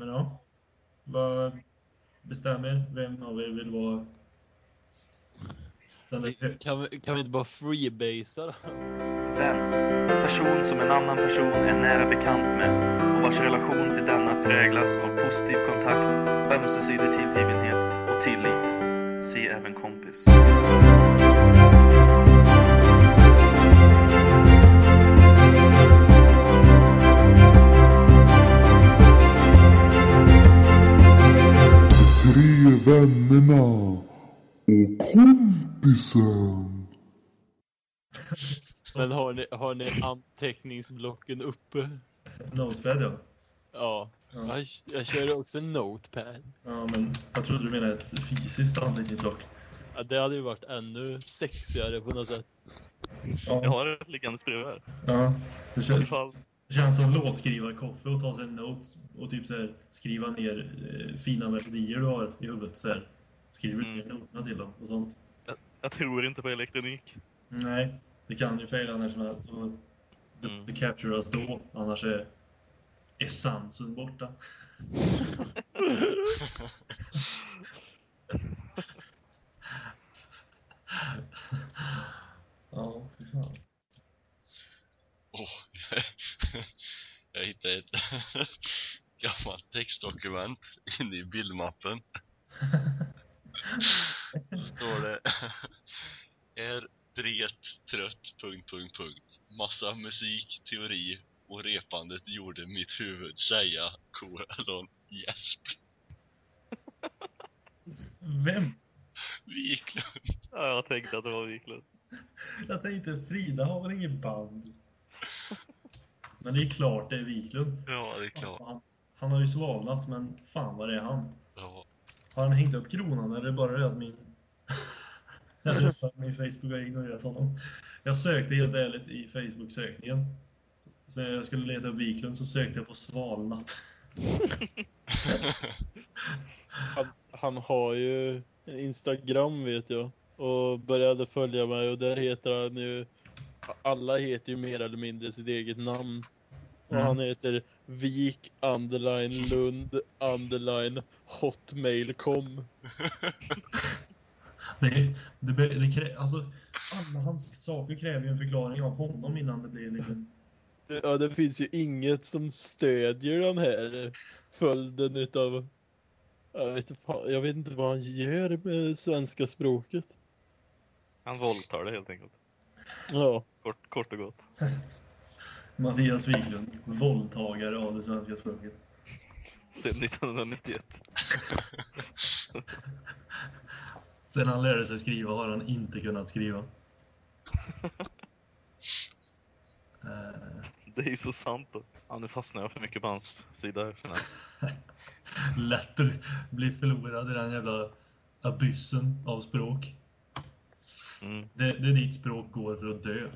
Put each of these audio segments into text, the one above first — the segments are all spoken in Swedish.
Men ja. Vad bestämmer vem av er vill vara där... Kan vi, kan vi inte bara freebasea då? Vän. Person som en annan person är nära bekant med och vars relation till denna präglas av positiv kontakt, ömsesidig tillgivenhet och tillit. Se även kompis. Vännerna och kompisen. Men har ni, har ni anteckningsblocken uppe? Notepad ja. Ja. Ja. Jag, jag kör också notepad. Ja, men jag trodde du menade ett fysiskt anteckningsblock. Ja, det hade ju varit ännu sexigare på något sätt. Jag Ja, har ett liggandes bredvid här. ja. Det, känns, det känns som låtskrivarkoffe och ta sig en notes och typ så här, skriva ner eh, fina melodier du har i huvudet. Så här. Skriver Mm. ner noterna till dem och sånt. Jag tror inte på elektronik. Nej, det kan ju fejla när som helst. Och det, Mm. det capturas då, annars är essensen borta. ja, fy fan. Åh, jag hittade ett gammalt textdokument inne i bildmappen. Så står det Är dret trött... Punkt, punkt, punkt. Massa musik, teori och repandet gjorde mitt huvud säga kolon gäsp. Vem? Wiklund. Ja, jag tänkte att det var Wiklund. Jag tänkte Frida har väl ingen band? Men det är klart det är Wiklund. Ja, det är klart. Han, han har ju svalnat, men fan vad det är han. Ja, Har han hängt upp kronan eller är det bara det att min... eller att min Facebook har ignorerat honom? Jag sökte helt ärligt i Facebook-sökningen. Så- när jag skulle leta upp Wiklund så sökte jag på svalnat. Han, han har ju en Instagram vet jag. Och började följa mig och där heter han ju... Alla heter ju mer eller mindre sitt eget namn. Och Mm. han heter Vik underline Lund underline hotmail.com. Det, det, det, krä, alltså, alla hans saker kräver ju en förklaring av honom innan det blir liksom... Det- Ja, det finns ju inget som stödjer den här följden utav... Jag vet, jag vet inte vad han gör med svenska språket. Han våldtar det helt enkelt. Ja, Kort, kort och gott. Mattias Wiklund, våldtagare av det svenska språket. Sedan 1991. Sen han lärde sig skriva har han inte kunnat skriva. Eh, Det är ju så sant. Ja, nu fastnar jag för mycket på hans sida lätt att bli förlorad i den jävla abyssen av språk. Mm. Det, det är dit språk går för att dö.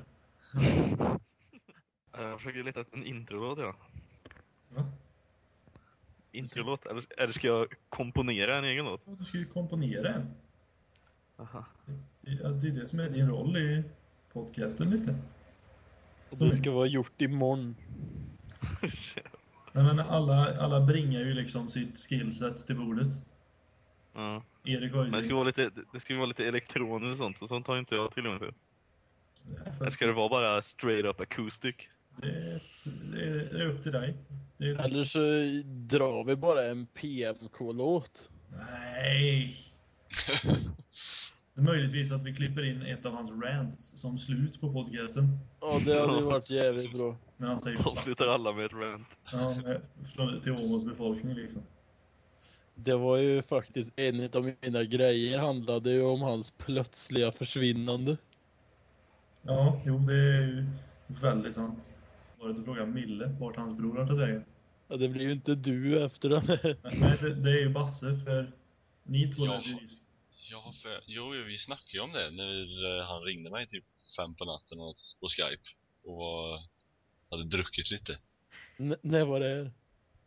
Jag försöker leta efter en introlåt ja. Va? Introlåt? Eller, eller ska jag komponera en egen låt? Du ska ju komponera en. Aha. Ja, det är det som är din roll i podcasten lite. och det ska vara gjort imorgon. Nej, men alla, alla bringar ju liksom sitt skillset till bordet. ja. Erik har ju Men det ska vara lite, det ska vara lite elektroniskt och sånt, och sånt har inte jag till. Ja, Eller fast ska det vara bara straight up acoustic? Det, det, är- det är upp till dig. Det är... Eller så drar vi bara en PMK-låt. Nej! Det är möjligtvis att vi klipper in ett av hans rants som slut på podcasten. Ja, det hade ju varit jävligt bra. När han säger Avslutar alla med ett rant. ja, med- från- till Åmåls befolkning liksom. Det var ju faktiskt en av mina grejer handlade ju om hans plötsliga försvinnande. Ja, jo det är ju väldigt sant. Var det att fråga Mille vart hans bror har tagit vägen? Ja, det blir ju inte du efter den här. Nej, det, det är ju Basse för ni två Ja. Ja, för, jo, vi snackade ju om det när eh, han ringde mig typ fem på natten och, på Skype och var, hade druckit lite. N- när var det här?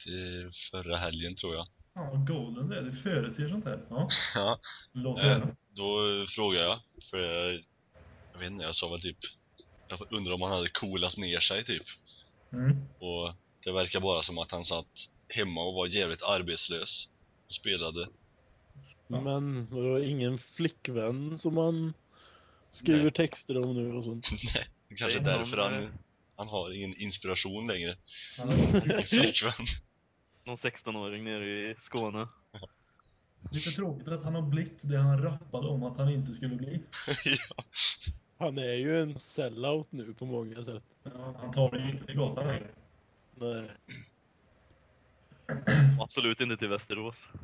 Till förra helgen tror jag. Ja, Golden det, det förutser sånt här. Ja, Ja, låt eh, då frågade jag, för jag, jag vet inte, jag sa väl typ, jag undrar om han hade coolat ner sig typ. Mm. Och det verkar bara som att han satt hemma och var jävligt arbetslös. Och spelade. Ja. Men vadå, ingen flickvän som man skriver Nej. texter om nu och sånt? Nej, kanske Det är därför någon, han, eh, han har ingen inspiration längre. Han har Ingen flickvän. Någon 16-åring nere i Skåne. lite tråkigt att han har blivit det han rappade om att han inte skulle bli. ja. Han är ju en sellout nu på många sätt. Ja, han tar det ju inte till gatan längre. Nej. Absolut inte till Västerås.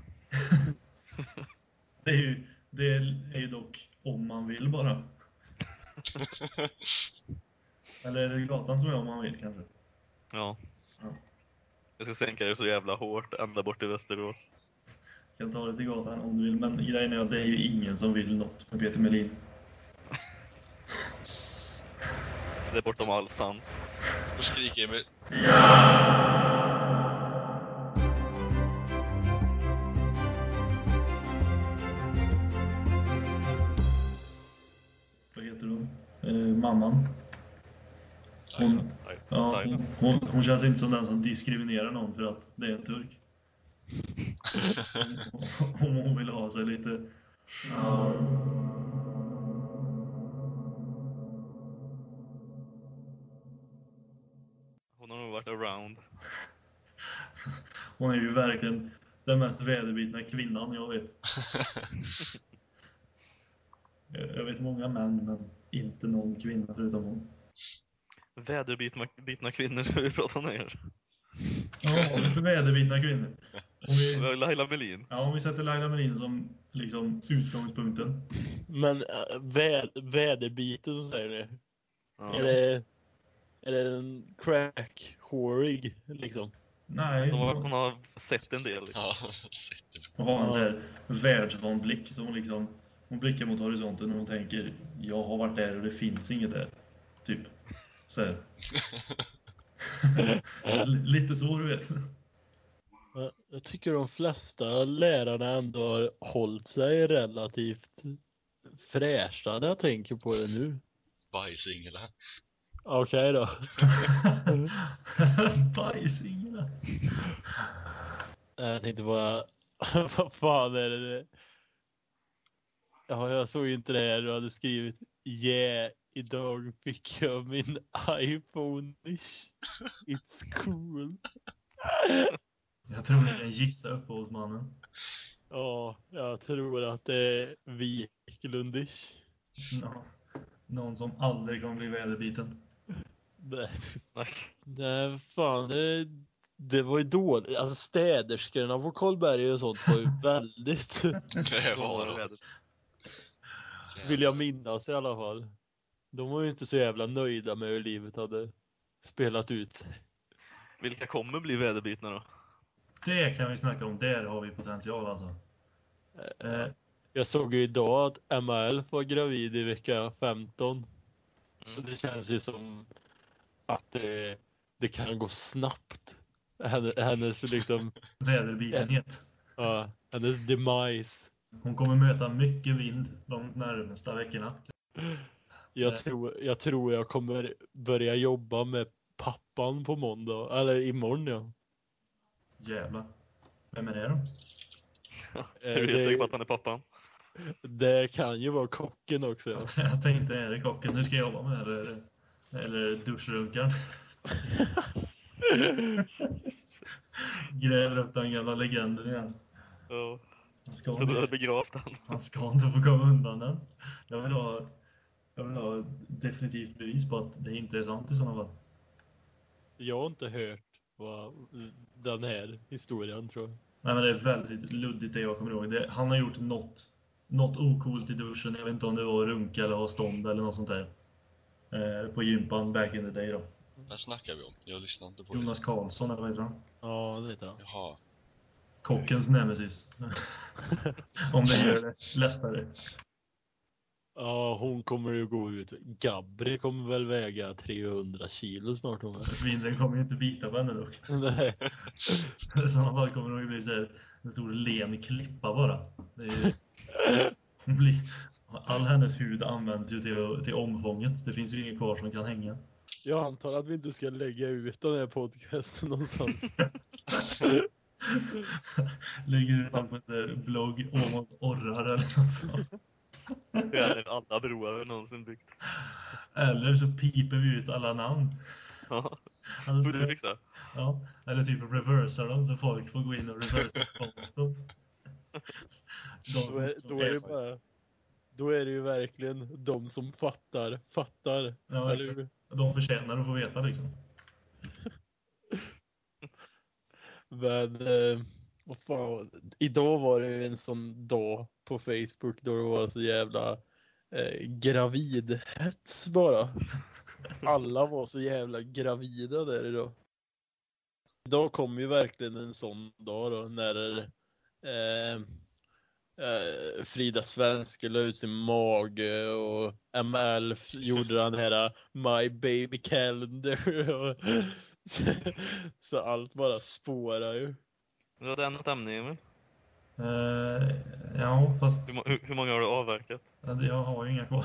Det är ju, det är ju dock om man vill bara. Eller är det gatan som är om man vill kanske? Ja. Ja. Jag ska sänka det så jävla hårt ända bort till Västerås. kan ta det till gatan om du vill, men grejen är att det är ju ingen som vill något med Peter Melin. Det är bortom all sans. Då skriker Emil. Vad heter hon? Eh, mamman. Hon, ja, hon, hon, hon känns inte som den som diskriminerar någon för att det är en turk. Om hon vill ha sig lite... Hon Hon är ju verkligen den mest väderbitna kvinnan jag vet. Jag vet många män, men inte någon kvinna förutom hon. Väderbitna bitna kvinnor vi pratar om här. Ja, för väderbitna kvinnor? Om Vi Laila Melin. ja, om vi sätter Laila Melin som liksom utgångspunkten. Men äh, vä väderbiten så säger ni. Ja. Är det, är det en crack-hårig liksom? Nej, Hon har, hon har sett en del. Liksom. Ja, hon har en så här världsvan blick. Så hon, liksom, hon blickar mot horisonten och hon tänker jag har varit där och det finns inget där. Typ. Så här. Lite så du vet. Jag- tycker de flesta lärarna ändå har hållit sig relativt fräscha när jag tänker på det nu. Bajsinglar. Okej då. Bajsinglar. Jag tänkte bara, vad fan är det? Ja, jag såg inte det här du hade skrivit. Yeah, idag fick jag min iPhone-ish. It's cool. Jag tror ni kan gissa upphovsmannen. Ja, jag tror att det är Wiklundish. Ja. Någon som aldrig kommer bli väderbiten. Nej. det, fan, det, det var ju dåligt. Alltså städerskorna på Karlberg och sånt var ju väldigt, Det var Då de. vill jag minnas i alla fall. De var ju inte så jävla nöjda med hur livet hade spelat ut. Vilka kommer bli väderbitna då? Det kan vi snacka om. Där har vi potential alltså. Eh, Jag såg ju idag att ML var gravid i vecka 15. Så det känns ju som att det, det kan gå snabbt. Henne- Hennes liksom, väderbitenhet. ja, hennes demise. Hon kommer möta mycket vind de närmaste veckorna. Jag tror, jag tror jag kommer börja jobba med pappan på måndag, eller imorgon ja. Jävlar. Vem är det då? Är du det- helt säker på att han är pappan? Det kan ju vara kocken också ja. Jag tänkte, är det kocken du ska jobba med eller, eller duschrunkaren? Gräver upp den gamla legenden igen. Ja. Han ska, inte, begravt han. han ska inte få komma undan den. Jag vill ha, jag vill ha definitivt bevis på att det inte är sant i sådana fall. Jag har inte hört vad den här historien tror jag. Nej men det är väldigt luddigt det jag kommer ihåg. Det, han har gjort något, något ocoolt i duschen. Jag vet inte om det var runka eller ha stånd eller något sånt där. Eh, på gympan back in the day då. Vad snackar vi om? Jag lyssnar inte på det. Jonas Karlsson eller vad heter han? Ja, det vet jag. Jaha. Kockens nemesis. om det gör det lättare. Ja, hon kommer ju gå ut. Gabri kommer väl väga 300 kilo snart hon. Vinden kommer ju inte bita på henne dock. Nej. I sådana fall kommer hon ju bli så här, en stor len klippa bara. Det är ju, all hennes hud används ju till, till omfånget. Det finns ju inget kvar som kan hänga. Jag antar att vi inte ska lägga ut den här podcasten någonstans. Lägger ut den på en där blogg, Åmåls orrar eller något sånt. Värre än alla broar vi någonsin byggt. Eller så piper vi ut alla namn. Ja, Alltså, borde du fixa. ja, eller typ reversar dem så folk får gå in och reversa dem. De Då är, då är det bara... Då är det ju verkligen de som fattar, fattar. Ja, eller hur? De förtjänar att få veta liksom. Men, eh, vad fan, idag var det en sån dag på Facebook då det var så jävla eh, gravidhets bara. Alla var så jävla gravida där idag. Idag kom ju verkligen en sån dag då när eh, eh, Frida Svenske la ut sin mage och ML gjorde den här My Baby Calendar. Och, så, så allt bara spårar ju. Du hade något ämne Emil. Eh, ja, fast Hur, hur, hur många har du avverkat? jag har ju inga kvar.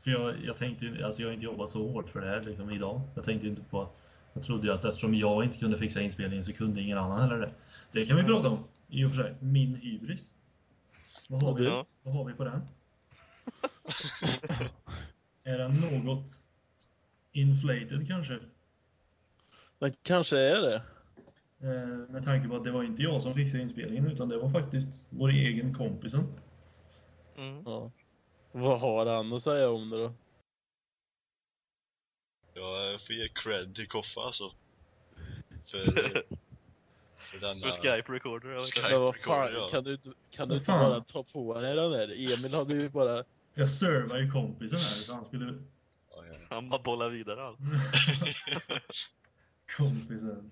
för jag, jag tänkte alltså jag har inte jobbat så hårt för det här liksom idag. Jag tänkte inte på att jag trodde ju att eftersom jag inte kunde fixa inspelningen så kunde ingen annan heller det. Det kan vi prata om i och för sig. Min hybris. Vad har vi, Ja. vad har vi på den? är den något inflated kanske? Det kanske är det. Eh, med tanke på att det var inte jag som fixade inspelningen utan det var faktiskt vår egen kompisen. Mm. Ja. Vad har han att säga om det då? Jag får ge cred till Koffa alltså. För, för denna... För Skype recorder eller? Skype. Men vad fan, ja. kan du, kan du inte fan? bara ta på dig den där? Emil hade ju bara... Jag servar ju kompisen här så han skulle... Ja, ja. Han bara bollar vidare allt. kompisen.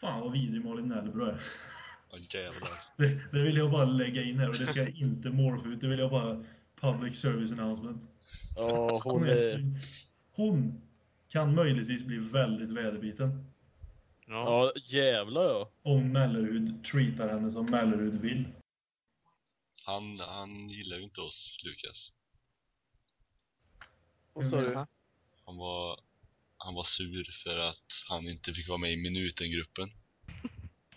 Fan vad vidrig Malin Nellbro är. Ja, jävlar. Det, det vill jag bara lägga in här och det ska jag inte morfa ut. Det vill jag bara public service announcement. Ja, Hon, hon är, hon kan möjligtvis bli väldigt väderbiten. Ja. Ja, jävlar ja. Om Mellerud treatar henne som Mellerud vill. Han, han gillar ju inte oss, Lukas. Vad sa du? Han var, han var sur för att han inte fick vara med i Minuten-gruppen.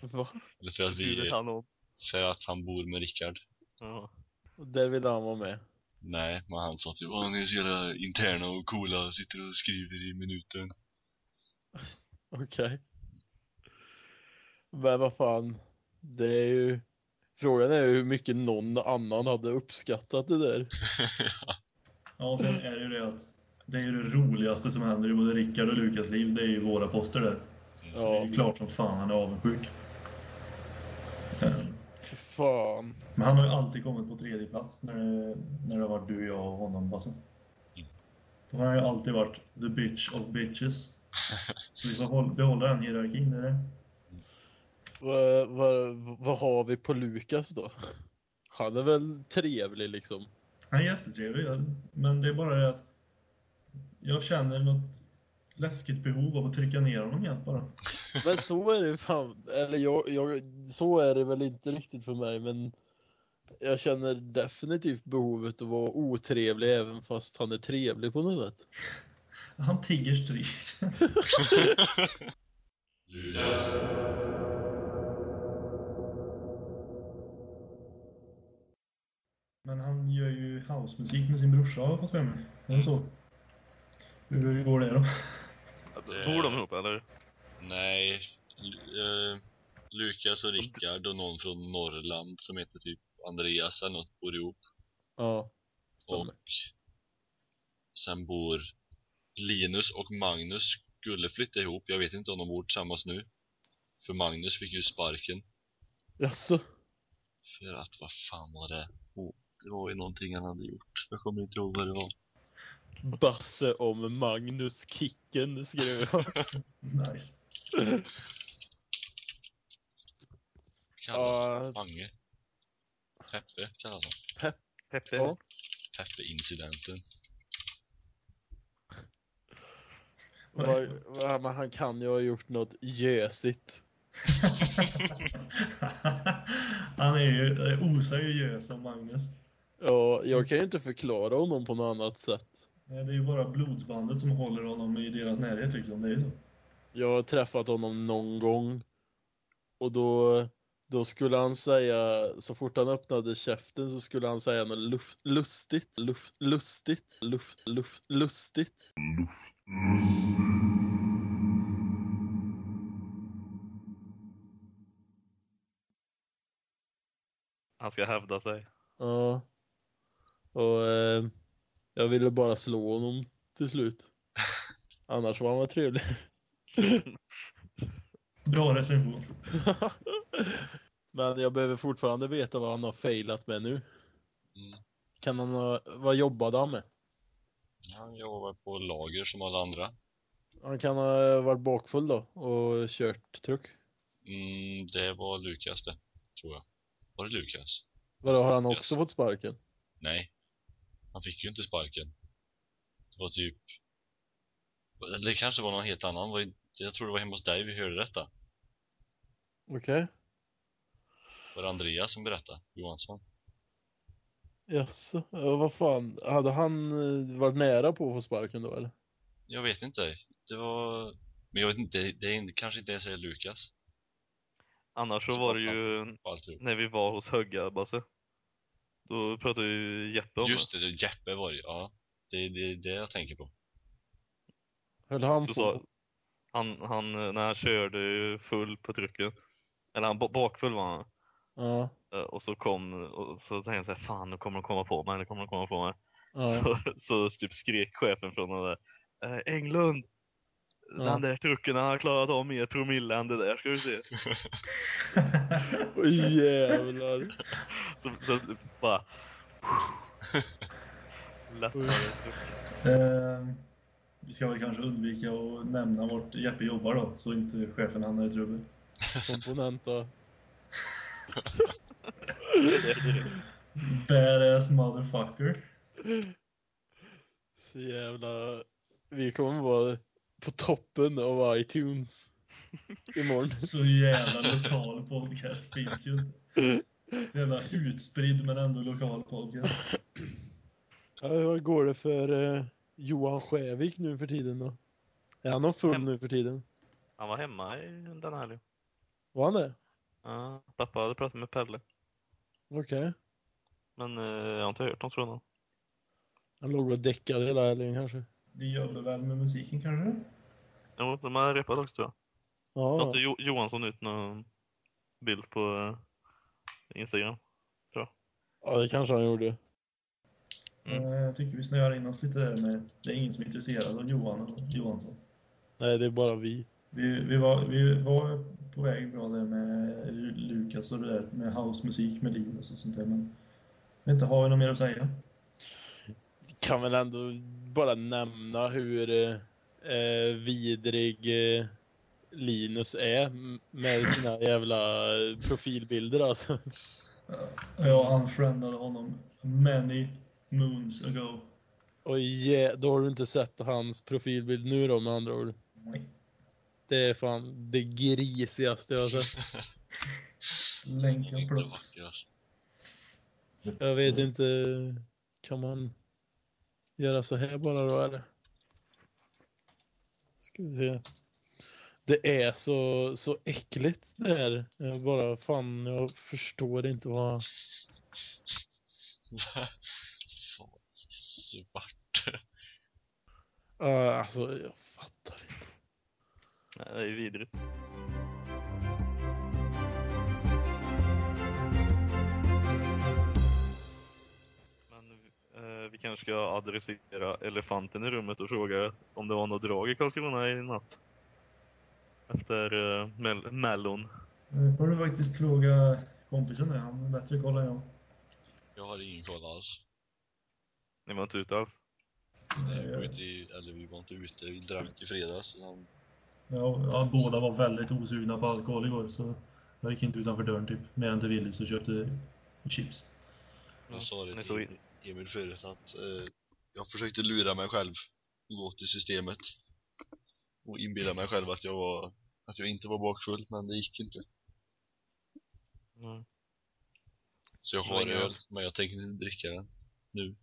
Va? Eller för att vi, han om. för att han bor med Rickard. Ja. Där vill han vara med. Nej, men han sa typ Åh, ni är så jävla interna och coola, sitter och skriver i Minuten. Okej. Men vad fan. Det är ju... Frågan är ju hur mycket någon annan hade uppskattat det där. Ja, och sen är det ju det att det är ju det roligaste som händer i både Rickard och Lukas liv. Det är ju våra poster där. Så det är Ja, ju klart som fan han är avundsjuk. Fan. Men han har ju alltid kommit på tredje plats när det, när det har varit du, jag och honom, Basse. Då har han ju alltid varit the bitch of bitches. Så vi får håll- behålla den hierarkin. Det. Vad, vad, vad har vi på Lukas då? Han är väl trevlig liksom. Han är jättetrevlig, men det är bara det att jag känner något läskigt behov av att trycka ner honom igen bara. Men så är det fan, eller jag, jag, så är det väl inte riktigt för mig men jag känner definitivt behovet att vara otrevlig även fast han är trevlig på något sätt. Han tigger strid. Men han gör ju housemusik med sin brorsa har jag fått för mig. Är det så? Hur går det då? Bor de ihop eller? Nej, eh, Lukas och Rickard och någon från Norrland som heter typ Andreas eller något bor ihop. Ja. Och sen bor Linus och Magnus skulle flytta ihop. Jag vet inte om de bor tillsammans nu. För Magnus fick ju sparken. Jaså? För att, vad fan var det? Oh, det var ju någonting han hade gjort. Jag kommer inte ihåg vad det var. Basse om Magnus Kicken skrev jag. Nice. Kallas? Ja, Mange? Peppe kallas han. Peppe? Ja. Peppe-incidenten. men han kan ju ha gjort något jösigt. han är ju osar ju gös som Magnus. Ja, jag kan ju inte förklara honom på något annat sätt. Nej, Det är ju bara blodsbandet som håller honom i deras närhet liksom. Det är ju så. Jag har träffat honom någon gång. Och då, då skulle han säga, så fort han öppnade käften så skulle han säga något luft, lustigt, luft, lustigt, luft, luft, lustigt. Han ska hävda sig. Ja. Och eh, jag ville bara slå honom till slut. Annars var han väl trevlig. Bra recension. Men jag behöver fortfarande veta vad han har failat med nu. Mm. Kan han ha, vad jobbade han med? Han jobbar på lager som alla andra. Han kan ha varit bakfull då och kört truck. Mm, det var Lukas det, tror jag. Var det Lukas? Vadå, har han också Yes. fått sparken? Nej. Han fick ju inte sparken. Det var typ... Eller det kanske var någon helt annan. Jag tror det var hemma hos dig vi hörde detta. Okej. Var det Andreas som berättade? Johansson? Jaså, ja, vad fan. Hade han eh, varit nära på att få sparken då eller? Jag vet inte. Det var... Men jag vet inte, det, det är kanske inte ens är Lukas. Annars så var det ju när vi var hos Högga, Basse. Då pratade ju Jeppe om Just det, det Jeppe var det ja. Det är det, det jag tänker på. Höll han på? Så sa, han, han, när han körde ju full på trucken. Eller han ba- bakfull var han. Ja. Eh, Och så kom, och så tänkte jag så här, fan nu kommer de komma på mig, nu kommer de komma på mig. ja. Så, så typ skrek chefen från den där, eh, Englund! Ja. Den där trucken han har klarat av mer promille än det där ska du se. Oj jävlar. Så, så bara... Lättare. Eh, vi ska väl kanske undvika att nämna vart Jeppe jobbar då, så inte chefen hamnar i trubbel. Komponenta. Badass motherfucker. Så jävla... Vi kommer vara på toppen av iTunes imorgon. Så jävla lokal podcast finns ju inte. Så jävla utspridd men ändå lokal podcast. Ja, vad går det för eh, Johan Skävik nu för tiden då? Är han någon full Hem- nu för tiden? Han var hemma i den här helgen. Var han det? Ja, pappa hade pratat med Pelle. Okej. Men eh, jag har inte hört något från honom. Han låg och däckade hela helgen kanske. De jobbar väl med musiken kanske? Jo, de har repat också tror jag. Ja, inte jo Johansson ut någon bild på eh, Instagram? ja det kanske han gjorde. Mm. Eh, Jag tycker vi snöar in oss lite där med det är ingen som är intresserad av Johan och Johansson. Nej, det är bara vi. Vi, vi, var, vi var på väg bra där med Lukas och det där med housemusik med Linus och sånt där men vi inte har vi något mer att säga. Kan väl ändå bara nämna hur eh, vidrig eh, Linus är med sina jävla eh, profilbilder alltså. Jag unfriendade honom many moons ago. Och yeah, då har du inte sett hans profilbild nu då med andra ord. Nej. Det är fan det grisigaste jag har sett. Länken vacker alltså. Jag vet inte, kan man göra så här bara då eller? Ska vi se. Det är så, så äckligt det här. Jag bara, fan, jag förstår inte vad... Fan, svart. Uh, alltså, jag fattar inte. Nej, det är vidrigt. Kanske ska adressera elefanten i rummet och fråga om det var något drag i Karlskrona i natt. Efter uh, mell- Mellon. Nu får du faktiskt fråga kompisen där, han har bättre koll än jag. Jag har ingen koll alls. Ni var inte ute alls? Nej, vi var ute i, eller vi var inte ute, vi drack i fredags. Så Ja, ja, båda var väldigt osugna på alkohol igår så jag gick inte utanför dörren typ. Mer än till Willys och köpte chips. jag sa det Ni såg till Emil förut att eh, jag försökte lura mig själv och gå till systemet. Och inbilla mig själv att jag var att jag inte var bakfull, men det gick inte. Mm. Så jag har inga- öl, men jag tänker inte dricka den nu.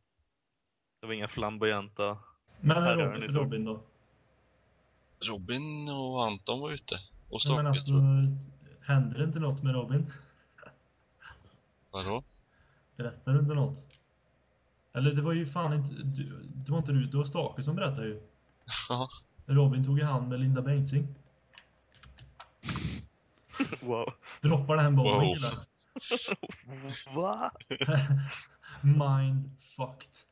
Det var inga flamboyanta. Men Robin, så. Robin då? Robin och Anton var ute och Ja, men stakade. alltså, händer det inte något med Robin? Vadå? Berättar du inte något? Eller det var ju fan inte, du, det var inte du, det var Stake som berättade ju. Ja. Robin tog i hand med Linda Bengtzing. Wow. Droppar den bomben Wow. killar. Va? Mind fucked.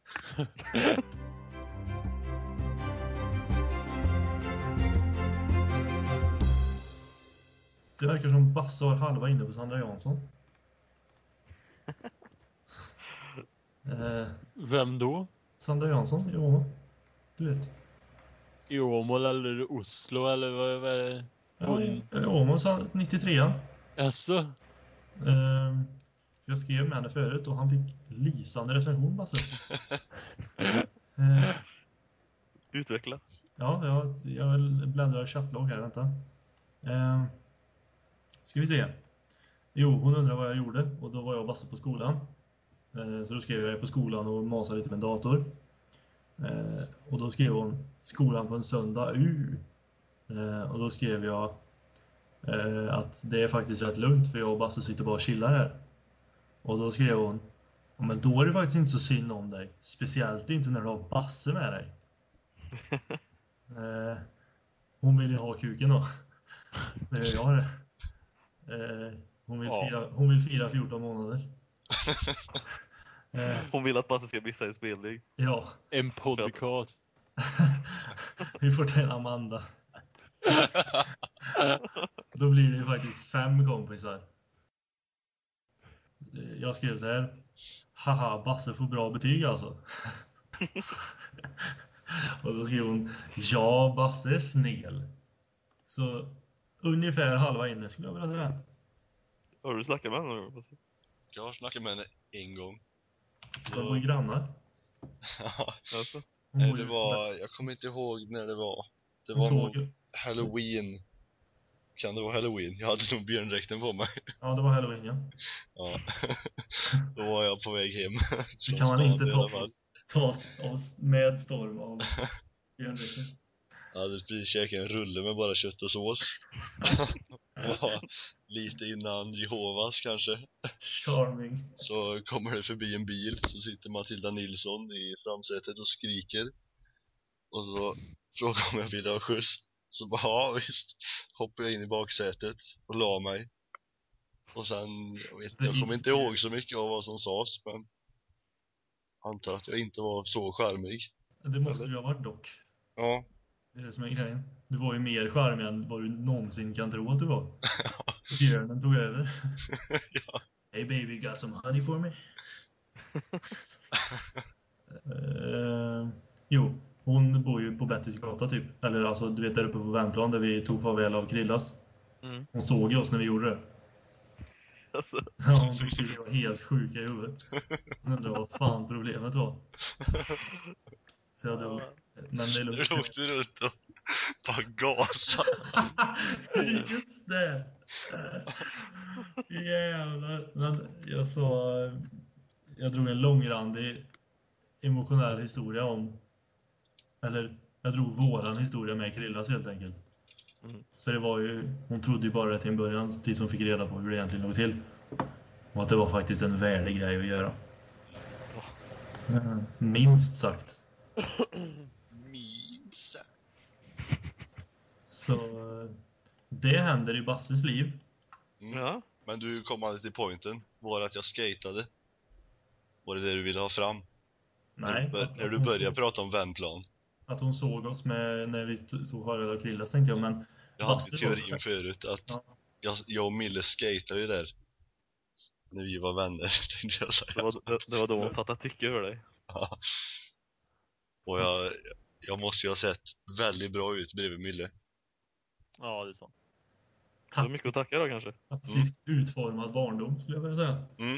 Det verkar som Basse har halva inne på Sandra Jansson. eh, Vem då? Sandra Jansson i Åmål. Du vet. I Åmål eller Oslo eller vad, vad är det? Ja, i Åmål sa 93 Jaså? eh, Jag skrev med henne förut och han fick lysande recension Basse. Eh, Utveckla. Ja, jag, jag bläddrar i chattlogg här, vänta. Eh, ska vi se. Jo, hon undrar vad jag gjorde och då var jag och Basse på skolan. Eh, så då skrev jag på skolan och masar lite med en dator. Eh, och då skrev hon skolan på en söndag, uh. eh, Och då skrev jag att det är faktiskt rätt lugnt för jag och Basse sitter bara och chillar här. Och då skrev hon "Ja, men då är det faktiskt inte så synd om dig. Speciellt inte när du har Basse med dig. Eh, hon vill ju ha kuken då. Det gör jag det. Eh, hon, vill fira, hon vill fira 14 månader. Eh, Hon vill att Basse ska missa en spelning. ja, En podcast. vi får ta en Amanda. Då blir det ju faktiskt fem kompisar. Jag skrev så här. Haha, Basse får bra betyg alltså. Och då skrev hon Ja, Basse är snäll. Så ungefär halva inne skulle jag vilja säga. Har du snackat med henne? Jag har snackat med henne en gång. De var grannar. Alltså? Hon Nej, det var, jag kommer inte ihåg när det var. Det var nog halloween. Kan det vara halloween? Jag hade nog björndräkten på mig. Ja, det var halloween ja. Ja. Då var jag på väg hem. Det kan man inte ta, tas av, med storm av björnrätten. Jag hade precis käkat en rulle med bara kött och sås. Lite innan Jehovas kanske. Charming. Så kommer det förbi en bil, så sitter Matilda Nilsson i framsätet och skriker. Och så frågar om jag vill ha skjuts. Så bara, ja visst. Hoppar jag in i baksätet och la mig. Och sen, jag, vet, jag kommer inte ihåg så mycket av vad som sades, men antar att jag inte var så charmig. Det måste ju ha varit dock. Ja, Det är det som är grejen. Du var ju mer charmig än vad du någonsin kan tro att du var. Björnen tog över. ja. Hey baby, got some honey for me? Eh, jo, hon bor ju på Bettys gata typ. Eller alltså, du vet där uppe på Värmplan där vi tog farväl av Krillas. Mm. Hon såg ju oss när vi gjorde det. Alltså, Ja, hon tyckte vi var helt sjuka i huvudet. Hon undrade vad fan problemet var. Så jag dog. Men det är Du lugnt. åkte runt och bara gasade. Just det! Jävlar. Men jag sa... Jag drog en långrandig emotionell historia om... Eller, jag drog våran historia med Krillas helt enkelt. Mm. Så det var ju... Hon trodde ju bara det till en början, tills hon fick reda på hur det egentligen låg till. Och att det var faktiskt en värdig grej att göra. Mm, Minst sagt. Så... eh, Det händer i Basses liv. Mm. ja. Men du kom aldrig till pointen. Var det att jag skatade? Var det det du ville ha fram? Nej. Bör- att- när du började såg- prata om vändplan. att hon såg oss med, när vi tog Harald och Krillas tänkte jag, men Jag Basse hade var- teorin förut att Ja. jag, jag och Mille skatade ju där. När vi var vänner, tänkte jag Det säga. var, det, det var då hon fattade tycke för dig. Och jag, jag måste ju ha sett väldigt bra ut bredvid Mille. Ja, det är sant. Du har mycket att tacka då kanske? taktiskt utformad barndom skulle jag vilja säga. Mm.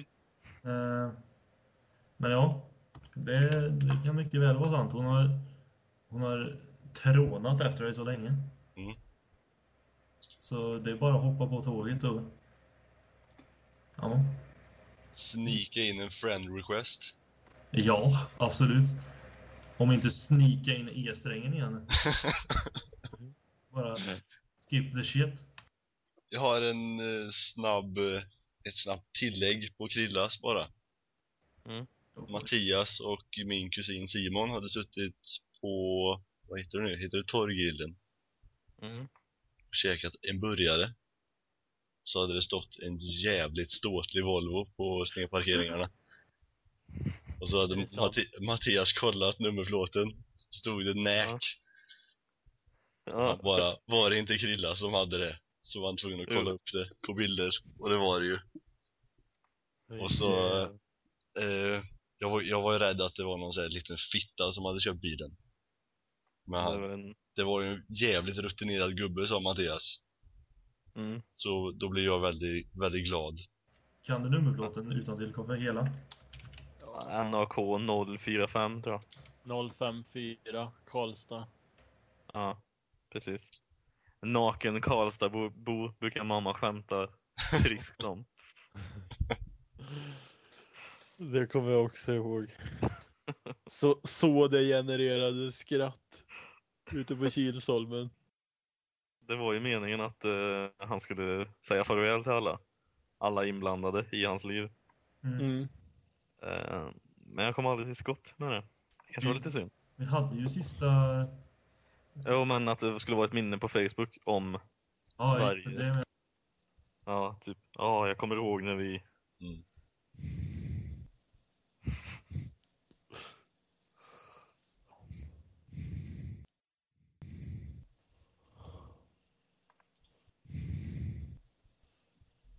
Eh, men ja, det, det kan mycket väl vara sant. Hon har, hon har trånat efter dig så länge. Mm. Så det är bara att hoppa på tåget och... Ja, Sneaka in en friend request. ja absolut. Om inte snika in E-strängen igen. Bara skip the shit. Jag har en eh, snabb, eh, ett snabbt tillägg på Krillas bara. Mattias och min kusin Simon hade suttit på, vad heter det nu? Heter det Torggillen? Mm. Och käkat en burgare. Så hade det stått en jävligt ståtlig Volvo på snedparkeringarna. Och så hade. Matti Mattias kollat nummerplåten. Stod det NÄK. Ja. Han bara, var det inte Krilla som hade det? Så var han tvungen att kolla upp det på bilder. Och det var det ju. Och så, eh, jag, var, jag var ju rädd att det var någon sån här liten fitta som hade köpt bilen. Men Det han, det var ju en jävligt rutinerad gubbe sa Mattias. mm. Så då blev jag väldigt, väldigt glad. Kan du nummerplåten utan till för hela? NAK 045 tror jag. 054 Karlstad. Ja, precis. Naken Karlstadbo bo, brukar mamma skämta friskt om. Det kommer jag också ihåg. Så, så det genererade skratt ute på Kilsholmen. Det var ju meningen att eh, han skulle säga farväl till alla. Alla inblandade i hans liv. Mm. Eh, men jag kom aldrig till skott med det. Kanske var Mm. lite synd. Vi hade ju sista... Jo, men att det skulle vara ett minne på Facebook om, Ja, Varje. det är med. ja, typ, ja, jag kommer ihåg när vi Mm.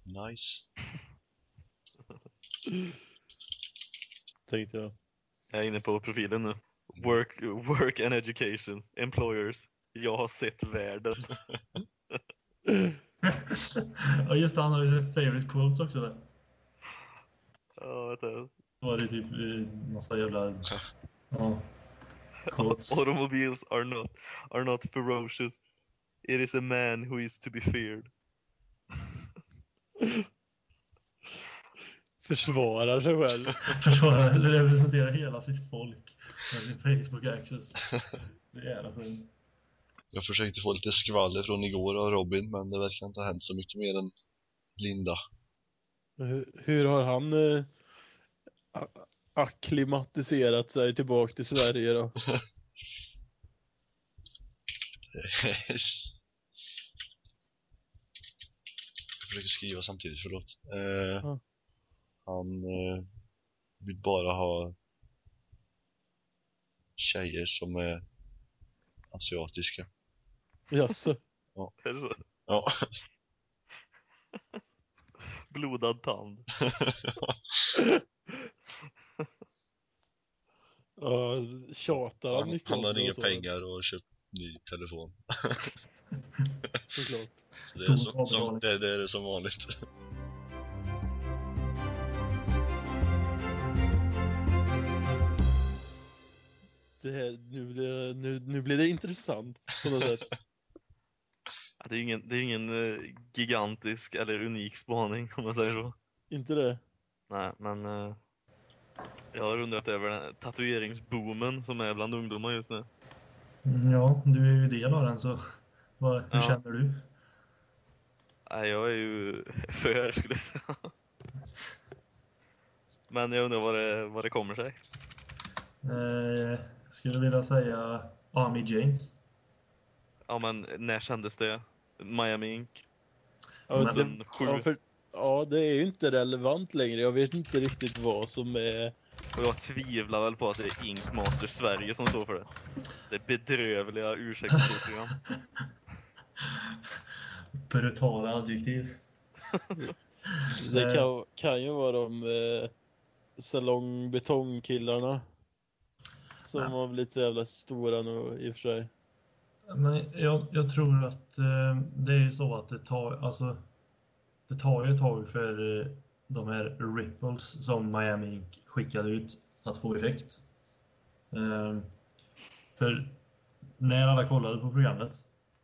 Nice. Tänkte jag. Jag är inne på profilen nu. Work, work and education, employers. Jag har sett världen. ja just det, han har ju favorite quotes också där. Ja. Då var det typ eh, sån jävla... Ja. Quotes. Automobiles are not, are not ferocious. It is a man who is to be feared. Försvarar sig själv. Försvarar, eller representerar hela sitt folk med sin Facebook access. Det är jävla skönt. Jag försökte få lite skvaller från igår av Robin, men det verkar inte ha hänt så mycket mer än Linda. Hur, hur har han eh, akklimatiserat sig tillbaka till Sverige då? Jag försöker skriva samtidigt, förlåt. Eh, Ja. Han eh, vill bara ha tjejer som är asiatiska. Jaså? Är det så? Ja. Blodad tand. Ja, tjatar han mycket han har inga pengar och har köpt ny telefon. Såklart. Så det, är som, som, det, det är det som vanligt. Det här, nu, blir det, nu, nu blir det intressant på något sätt. Ja, det är ingen, det är ingen eh, gigantisk eller unik spaning om man säger så. Inte det? Nej, men eh, jag har undrat över den tatueringsboomen som är bland ungdomar just nu. Mm, Ja, du är ju del av den så vad, hur Ja. känner du? Nej, jag är ju för skulle jag säga. Men jag undrar vad det, vad det kommer sig. Eh, skulle vilja säga Army James. Ja, men när kändes det? Miami Ink? Ja, Sen sju. ja, för, ja, det är ju inte relevant längre. Jag vet inte riktigt vad som är... Och jag tvivlar väl på att det är Ink Master Sverige som står för det. Det bedrövliga ursäktsprogram. Brutala adjektiv. Det Nej. kan, kan ju vara de eh, salongbetongkillarna. Som Ja. har blivit så jävla stora nu i och för sig. Men jag, jag tror att eh, det är ju så att det tar, alltså, det tar ju ett tag för eh, de här ripples som Miami skickade ut att få effekt. Eh, för när alla kollade på programmet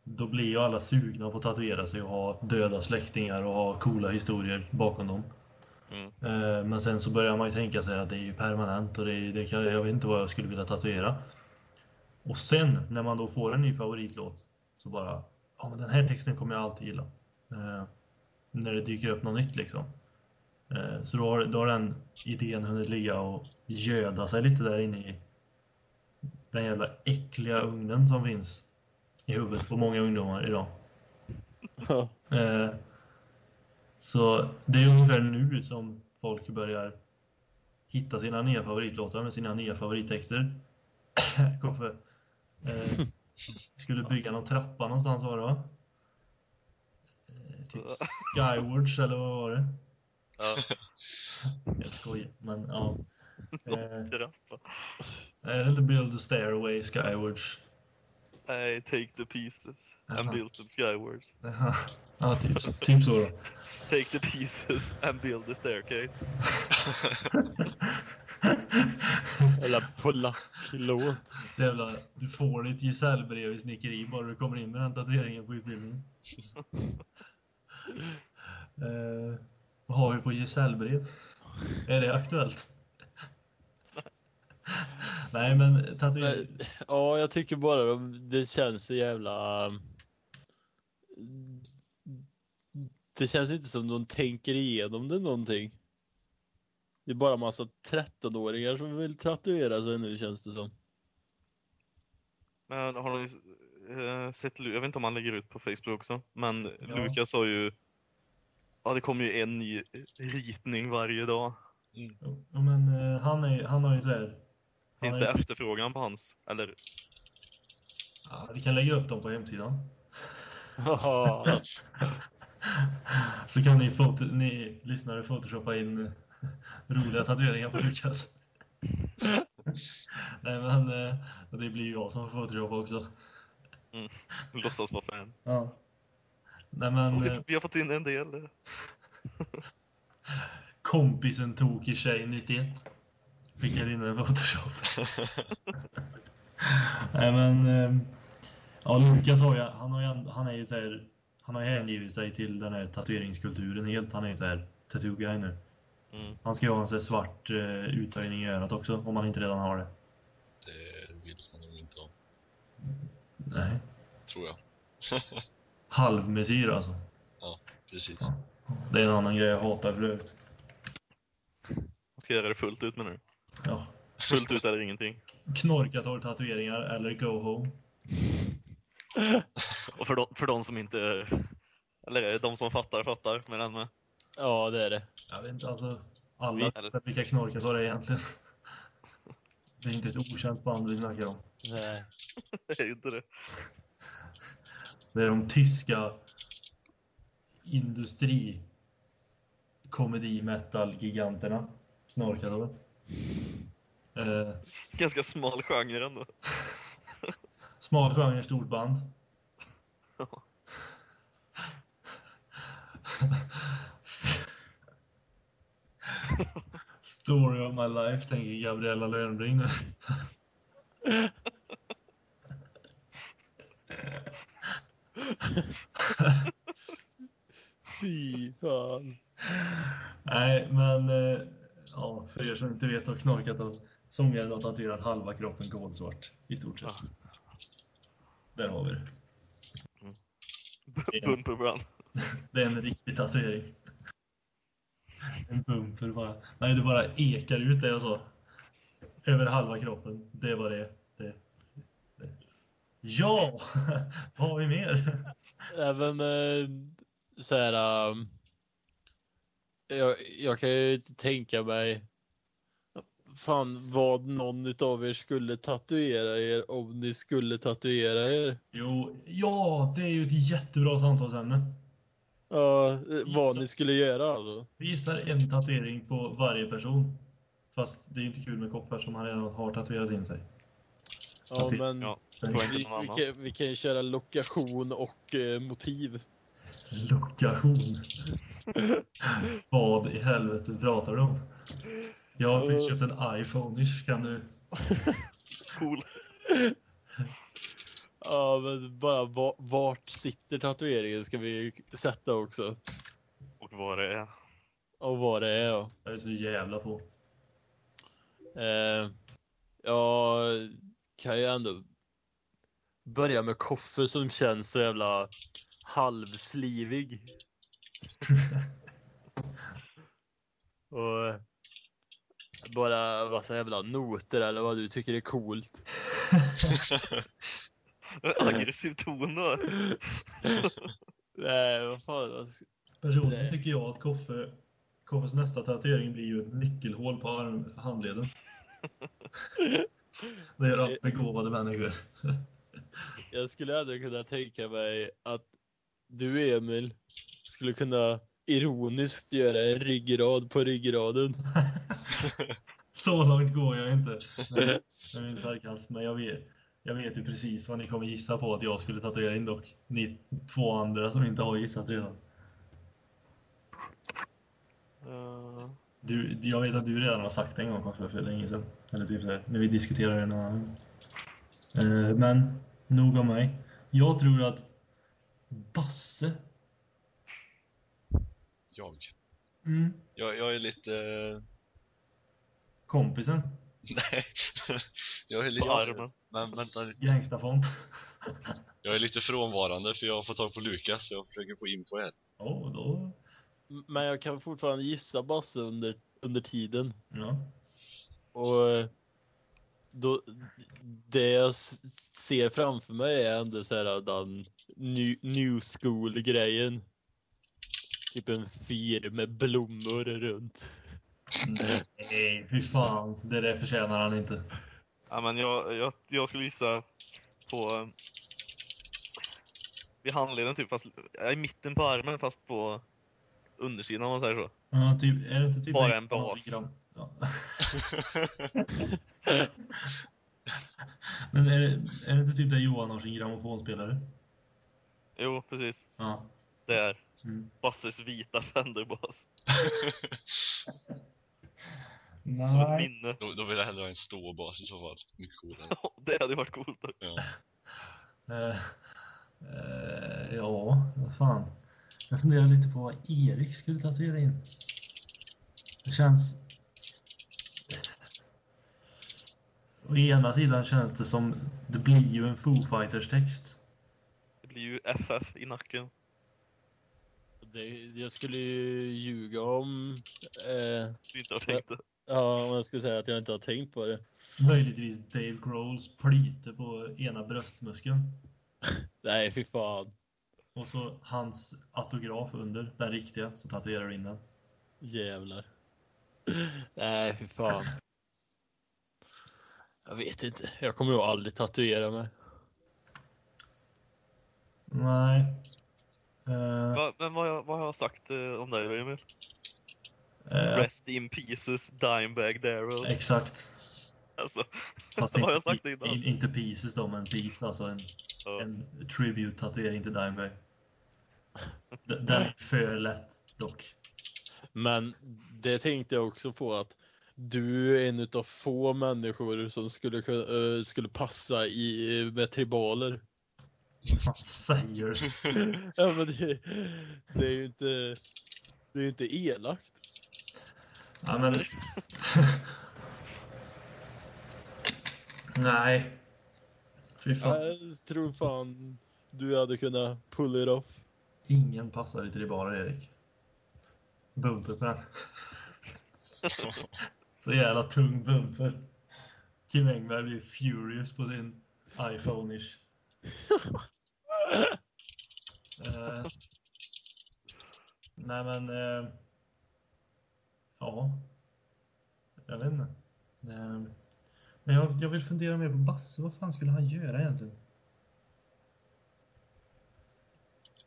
då blir ju alla sugna på att tatuera sig och ha döda släktingar och ha coola historier bakom dem. Mm. Eh, Men sen så börjar man ju tänka sig att det är ju permanent och det, är- det kan, jag vet inte vad jag skulle vilja tatuera. Och sen när man då får en ny favoritlåt så bara ja, men den här texten kommer jag alltid gilla. Eh, när det dyker upp något nytt liksom. Eh, så då har, då har den idén hunnit ligga och göda sig lite där inne i den jävla äckliga ugnen som finns i huvudet på många ungdomar idag. Eh, så det är ungefär nu som folk börjar hitta sina nya favoritlåtar med sina nya favorittexter. Koffe. Eh, skulle bygga någon trappa någonstans var det va? Eh, typ Skywards eller vad var det? Ja, Jag skojar, men ja. Eh, trappa. är det inte Build a Stairway Skywards? Nej, take the pieces and build them skywards. Jaha. Ja, typ, typ så då. Take the pieces and build the staircase. Eller polacklåt. Så jävla, du får ditt gesällbrev i snickeri bara du kommer in med den tatueringen på utbildningen. Eh, vad har vi på gesällbrev? Är det aktuellt? Nej men tatuering... Ja, jag tycker bara de, det känns så jävla... Det känns inte som de tänker igenom det någonting. Det är bara massa 13-åringar som vill tatuera sig nu känns det som. Men har ni eh, sett, jag vet inte om han lägger ut på Facebook också, men Ja. Lukas har ju, ja det kommer ju en ny ritning varje dag. Jo, Ja, men eh, han, är, han har ju så här... Finns det efterfrågan på hans? Eller? Ja, vi kan lägga upp dem på hemsidan. Så kan ni, foto, ni lyssnare photoshoppa in roliga tatueringar på Lukas. Nej men eh, det blir ju jag som får photoshoppa också. Låtsas vara fan. Ja. Nej men Vi, eh, vi har fått in en del. kompisen tog i tjej 91. Skickar in en photoshop. Nej men eh, ja Lukas har ju, han, har ju, han är ju så här, han har hängivit sig till den här tatueringskulturen helt. Han är ju så här tattoo guy nu. Mm. Han ska ju ha en sån här svart eh, uttöjning i örat också om han inte redan har det. Det vill han nog inte ha, Nej. tror jag. Halvmesyr alltså. Precis. Ja. Det är en annan grej jag hatar för övrigt. Jag ska göra det fullt ut med nu. Ja. Fullt ut eller ingenting. Knorkat har tatueringar eller go home. Och för de, för de som inte, eller de som fattar, fattar. Men ändå. ja det är det. Jag vet inte, alltså. Alla Vi- vet vilka Knorkat har det egentligen. Det är inte ett okänt band vi snackar om. Nej. Det är inte det. Det är de tyska industri komedi metal giganterna. Eh, Ganska smal genre ändå. smal genre, stort band. Story of my life, tänker Gabriella Lönnbring nu. Fy fan. Nej, men eh, ja, för er som inte vet har Knorkat att sångaren har tatuerat halva kroppen kolsvart i stort sett. Ja. Där har vi det. B- Bumper Run. Det är en riktig tatuering. En bumper bara. Nej, det bara ekar ut det jag sa. Över halva kroppen. Det var det. det, det. Ja! Vad har vi mer? Även eh, så här. Um, jag, jag kan ju inte tänka mig. Fan vad någon utav er skulle tatuera er om ni skulle tatuera er. Jo, ja, det är ju ett jättebra samtalsämne. Ja, vad ni skulle göra alltså. Vi gissar en tatuering på varje person. Fast det är ju inte kul med Koppar som han redan har tatuerat in sig. Ja, Tatu- men Ja, vi, vi, kan, vi kan ju köra lokation och eh, motiv. Lokation. Vad i helvete pratar du om? Jag har precis köpt en iPhone, kan du? Cool. Ja, men bara va- vart sitter tatueringen ska vi sätta också. Och vad det är. Och vad det är ja. Jag är så jävla på. Eh, jag kan ju ändå börja med Koffe som känns så jävla halvslivig. Och bara massa jävla noter eller vad du tycker är coolt. Aggressiv ton då. Nej, vad fan. Personligen Nej. tycker jag att Koffe, Koffes nästa tatuering blir ju ett nyckelhål på arm, handleden. Det gör allt begåvade människor. Jag skulle ändå kunna tänka mig att du Emil skulle kunna ironiskt göra en ryggrad på ryggraden. Så långt går jag inte. med- min sarkasm. Men jag vet, jag vet ju precis vad ni kommer gissa på att jag skulle tatuera in dock. Ni två andra som inte har gissat redan. Uh, Du, jag vet att du redan har sagt det en gång Koffe för länge sedan. Eller typ så här, när vi diskuterade det någon annan. Eh, Men, nog om mig. Jag tror att Basse... Jag. Mm. Jag, jag är lite... eh, Kompisen. Nej. jag är lite... på armen. Men vänta, Gangstafont. jag är lite frånvarande för jag har fått tag på Lukas så jag försöker få info här. Åh, då... Men jag kan fortfarande gissa Basse under, under tiden. Ja. Och då, det jag ser framför mig är ändå så här den new, new school grejen. Typ en fyr med blommor runt. Nej, fy fan. Det där förtjänar han inte. Ja, men jag, jag, jag skulle gissa på... eh, Vid handleden typ, fast i mitten på armen fast på undersidan om man säger så. Ja, typ, är det inte typ Bara en bas. gram? Ja. Men är det, är det inte typ där Johan har sin grammofonspelare? Jo, precis. Ja. Det är Mm. Basses vita Fender-bas. Som ett Nej. minne. Då, då vill jag hellre ha en ståbas i så fall. Mycket coolare. Det hade varit coolt. Ja. Eh, eh, ja, vad fan. Jag funderar lite på vad Erik skulle tatuera in. Det känns... Å ena sidan känns det som... Det blir ju en Foo Fighters text. Det blir ju FF i nacken. Det, jag skulle ju ljuga om, eh, Du inte har tänkt det. ja, om jag skulle säga att jag inte har tänkt på det. Möjligtvis Dave Grohls plyte på ena bröstmuskeln. Nej, fy fan. Och så hans autograf under, den riktiga, så tatuerar du in den. Jävlar. Nej, fy fan. Jag vet inte. Jag kommer nog aldrig tatuera mig. Nej. Eh, Va, men vad, vad har jag sagt eh, om dig Emil? eh, Rest in pieces, Dimebag Daryl. exakt. Alltså, Fast vad har jag inte, sagt innan? in, inte pieces då, men piece, alltså en, Ja. en tribute-tatuering till Dimebag. Den är för lätt dock. Men det tänkte jag också på att du är en utav få människor som skulle, skulle passa i, med tribaler. Vad säger du? Ja, men det, det är ju inte, det är ju inte elakt. Ja, men... Nej. Fy fan. Jag tror fan du hade kunnat pull it off. Ingen passar i tribaler, Erik. Bumper på den. Så jävla tung bumper. Kim Engberg blir furious på din iPhone-ish. Eh, nej men... Eh, ja. Jag vet inte. Eh, men jag, jag vill fundera mer på Basse. Vad fan skulle han göra egentligen?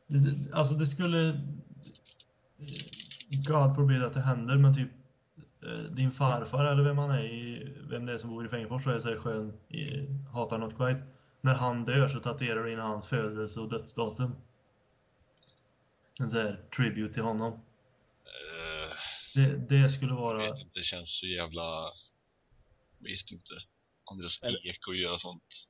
Det- Alltså det skulle... Eh, God forbid att det händer, men typ eh, din farfar eller vem han är i, vem det är som bor i Fengersfors och är så här skön, i, hatar något skit. När han dör så tatuerar du in hans födelse och dödsdatum. En sån här tribute till honom. Eh, Det, det skulle jag vara... vet inte, det känns så jävla... Vet inte. Andreas Eller- Ek och göra sånt.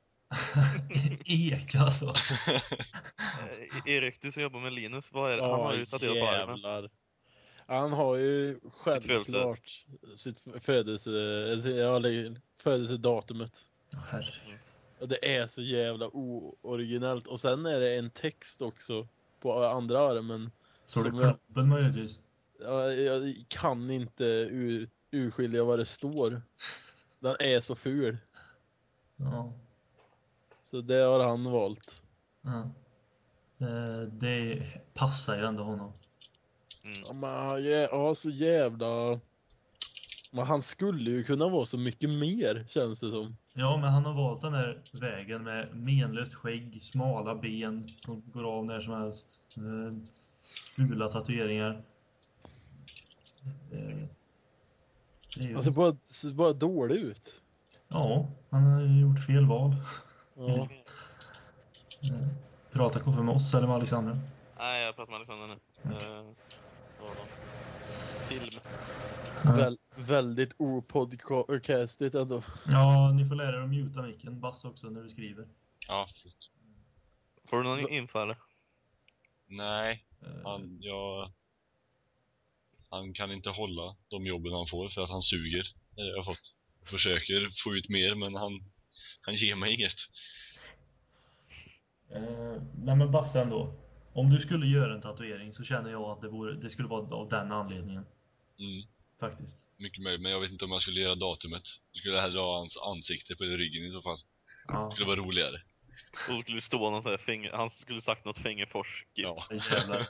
Ek alltså. Eh, Erik, du som jobbar med Linus, vad är det? Han har ju tatuerat armen. jävlar. Han har ju självklart sitt födelse, födelsedatumet. Herregud. Det är så jävla ooriginellt. Och sen är det en text också på andra armen. Står det Som jag- klubben möjligtvis? Ja, Jag kan inte ur, urskilja vad det står. Den är så ful. Ja. Så det har han valt. ja. Eh, Det passar ju ändå honom. Mm. Ja, men han är så jävla... Men han skulle ju kunna vara så mycket mer, känns det som. Ja, men han har valt den här vägen med menlöst skägg, smala ben som går av när som helst. Eh, Fula tatueringar. Eh, Det. Alltså bara, ser bara dålig ut. Ja, han har ju gjort fel val. Ja. Eh, Prata kaffe med oss eller med Alexandra? Nej, jag pratar med Alexander nu. Var det? Film. Väl, väldigt opodcastigt ändå. Ja, ni får lära er att muta micken, Bass också, när du skriver. Ja, förlåt. Får du någon info eller? Nej, Eh, han, jag... Han kan inte hålla de jobben han får för att han suger. Jag har fått. Försöker få ut mer men han, han ger mig inget. Eh, nej men Basse ändå. Om du skulle göra en tatuering så känner jag att det, vore, det skulle vara av den anledningen. Mm, Faktiskt. mycket möjligt, men jag vet inte om jag skulle göra datumet. Jag skulle hellre ha hans ansikte på ryggen i så fall. Ja, Det skulle vara roligare. Och skulle det stå någon sån här finger... Han skulle sagt något Fengerfors. Ja. jävlar.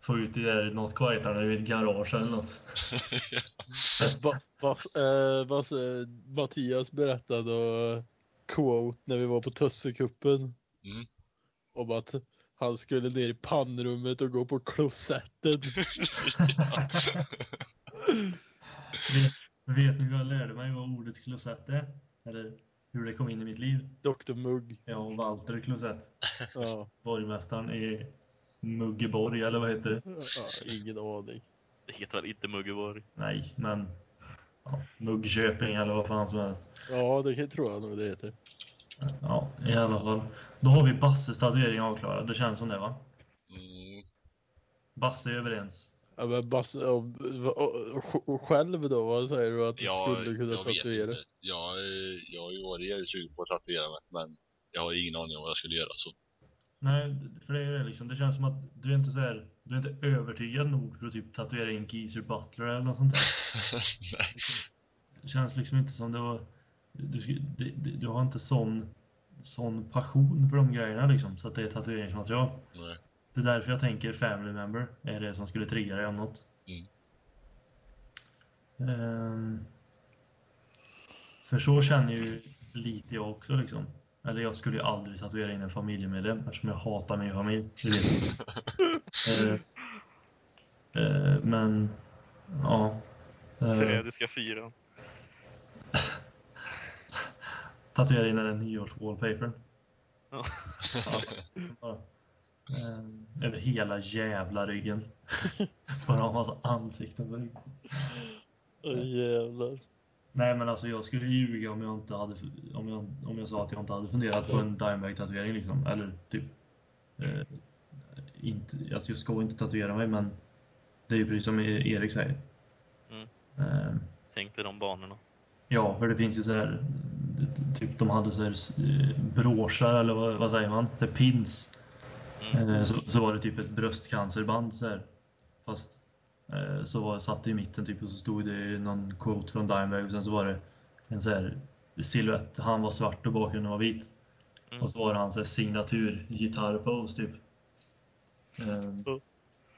Få ut det där något quietare i ett garage eller något. Va, va, eh, vad säger- Mattias berättade och quote när vi var på Tössekuppen. Mm. Om att han skulle ner i pannrummet och gå på klosetten. Vet, vet ni hur jag lärde mig vad ordet klosett är? Eller hur det kom in i mitt liv? Dr Mugg. Jag och Walter Klosett. Ja, Borgmästaren i Muggeborg, eller vad heter det? ja, ingen aning. Det heter väl inte Muggeborg? Nej, men... Ja, Muggköping eller vad fan som helst. Ja, det kan- tror jag nog det heter. Ja, i alla fall. Då har vi Basses tatuering avklarad. Det känns som det va? Mm, Basse är överens. Ja, men Bass, och, och, och själv då, vad säger du att du jag, skulle kunna jag vet tatuera? inte. Jag, jag har ju varit jävligt sugen på att tatuera mig, men jag har ingen aning om vad jag skulle göra. Så Nej, för det är det liksom. Det känns som att du är inte så här, du är inte övertygad nog för att typ tatuera in Geezer Butler eller något sånt där. Det känns liksom inte som det var... Du, det, du har inte sån, sån passion för de grejerna liksom, så att det är tatueringsmaterial. Nej. Det är därför jag tänker family member är det som skulle trigga dig om något. Mm. Ehm, för så känner ju lite jag också liksom. Eller jag skulle ju aldrig tatuera in en familjemedlem eftersom jag hatar min familj. Eh, eh, men, ja. Eh, Förrädiska fyran. tatuera in den här nyårswallpapern. Ja. Ja. Eh, över hela jävla ryggen. Bara ha massa ansikten på ryggen. Åh jävlar. Nej men alltså jag skulle ljuga om jag inte hade om jag, om jag sa att jag inte hade funderat på en Dimebag tatuering liksom. Eller typ eh, inte, alltså jag ska inte tatuera mig men det är ju precis som Erik säger. Mm. Eh, Tänkte de banorna. ja, för det finns ju så här typ de hade så här eh, broscher eller vad, vad säger man? Så pins. Mm. Eh, så, så var det typ ett bröstcancerband så här. Fast eh, så var, satt det i mitten typ och så stod det någon quote från Dimebag och sen så var det en så här silhuett. Han var svart och bakgrunden var vit. Mm. Och så var det hans signatur gitarrpose typ. Eh,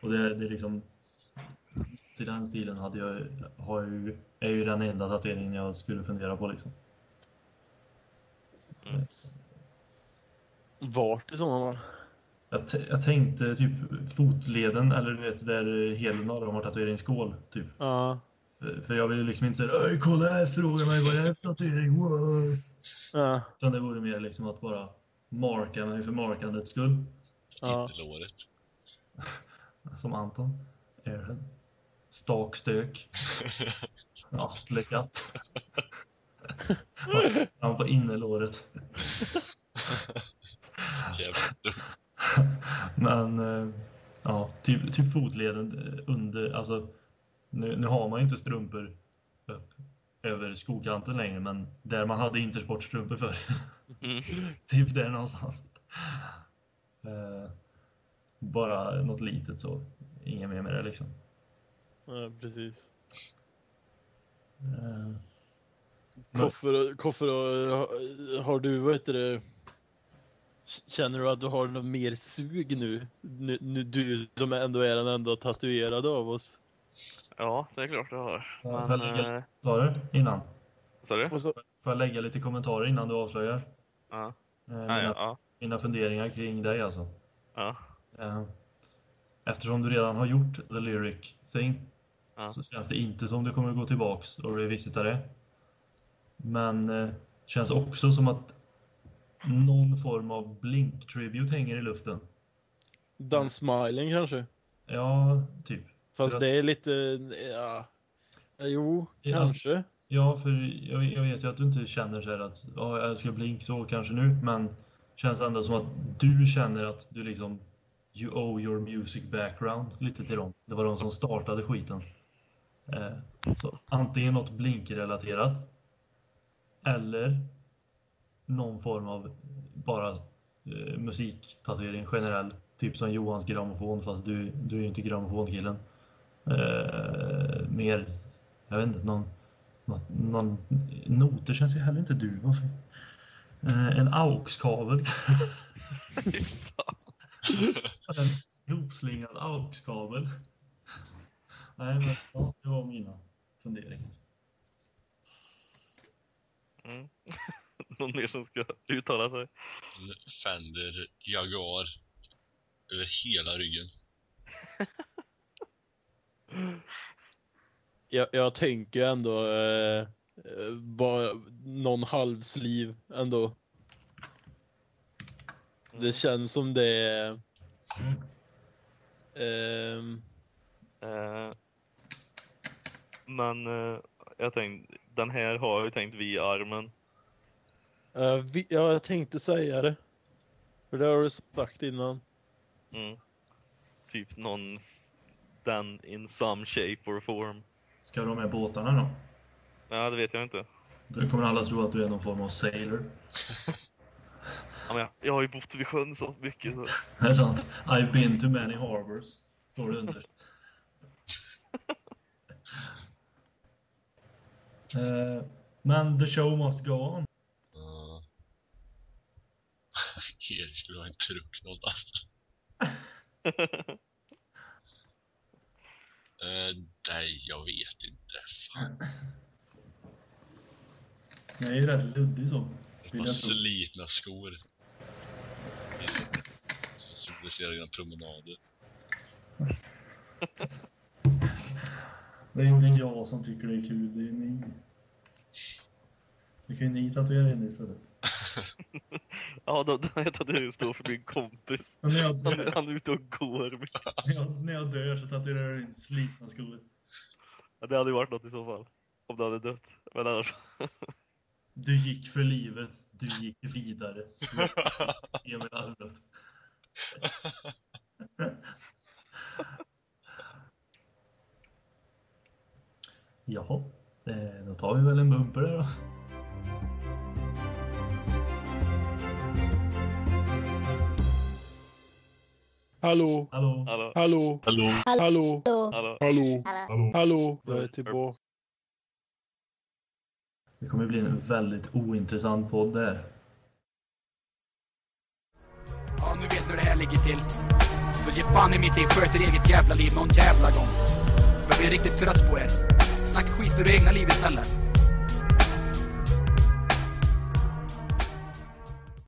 och det, det är liksom till den stilen hade jag, har jag ju, är ju den enda tatueringen jag skulle fundera på liksom. Mm. Vart i sådana fall? Jag, jag tänkte typ fotleden eller du vet där hälen har de har tatueringsskål typ. Ja. För, för jag vill ju liksom inte säga Öj kolla här, fråga mig vad jag är för tatuering, wow. Ja. Utan det vore mer liksom att bara marka mig för markandets skull. Ja. Inte låret. Som Anton. Airhead. Stakstök. Atlekatt. Han på innerlåret. Jävligt dumt. Men eh, ja, typ, typ fotleden eh, under, alltså nu, nu har man ju inte strumpor upp över skokanten längre men där man hade intersportstrumpor för Mm. Typ där någonstans. Eh, bara något litet så. Inget mer med det liksom. Ja, precis. Eh, Koffer, Koffer har- har du, vad heter det, känner du att du har något mer sug nu? nu, nu du som ändå är den enda tatuerade av oss. Ja, det är klart jag har. Men, får jag lägga eh, lite kommentarer innan? så, Får jag lägga lite kommentarer innan du avslöjar? Ja. Eh, Ja, mina, ja, ja. mina funderingar kring dig alltså. ja. Eh, Eftersom du redan har gjort the lyric thing Ja. så känns det inte som du kommer gå tillbaks och revisita det. Men känns också som att någon form av blink-tribute hänger i luften. Dan Smiling kanske? Ja, typ. Fast att- det är lite, ja, jo, Ja, kanske. Ja, för jag, jag vet ju att du inte känner så här att ja, jag älskar Blink så kanske nu, men känns ändå som att du känner att du liksom you owe your music background lite till dem. Det var de som startade skiten. Eh, så antingen något Blink-relaterat eller någon form av bara eh, musiktatuering generell. Typ som Johans grammofon fast du, du är ju inte grammofonkillen. Eh, mer, jag vet inte, någon något, någon, noter känns ju heller inte du. Varför? Eh, en AUX-kabel. En ihopslingad AUX-kabel. Nej, men ja, det var mina funderingar. Mm. Någon mer som ska uttala sig? En Fender Jaguar över hela ryggen. Jag, jag tänker ändå eh, eh, bara någon halvsliv ändå. Det känns som det är... ehm, Eh, men eh, jag tänkte, den här har jag ju tänkt vid armen. Eh, vi, ja, jag tänkte säga det. För det har du sagt innan. Mm. Typ någon, den in some shape or form. Ska du ha med båtarna då? Ja, det vet jag inte. Då kommer alla tro att du är någon form av sailor. Ja, men jag, jag har ju bott vid sjön så mycket så. Det är sant. I've been to many harbors. Står det under. Eh, Men the show must go on. Uh... Erik skulle ha en truck någonstans. Eh, nej, jag vet inte. Fan. Jag är ju rätt luddig så. Ett par slitna skor. Som symboliserar dina promenader. Det är inte jag som tycker det är kul, det är ni. Det kan ju ni tatuera in istället. Ja, då, då jag tatuerar står för min kompis. Men när jag dör, han är ute och går. när jag, när jag dör så tatuerar jag in slitna skor. Ja, det hade ju varit något i så fall. Om du hade dött. Men annars. Du gick för livet, du gick vidare. Emil Almroth. Jaha, eh, då tar vi väl en bumper där då. Hallå, Hallå? Hallå. hallå, Hallå. hallå, Hallå. hallå, hallå. Jag är tillbaka. Det kommer bli en väldigt ointressant podd det här. Ja, nu vet ni hur det här ligger till. Så ge fan i mitt liv, sköt er eget jävla liv någon jävla gång. Jag blir riktigt trött på er. Snacka skit ur det egna liv istället.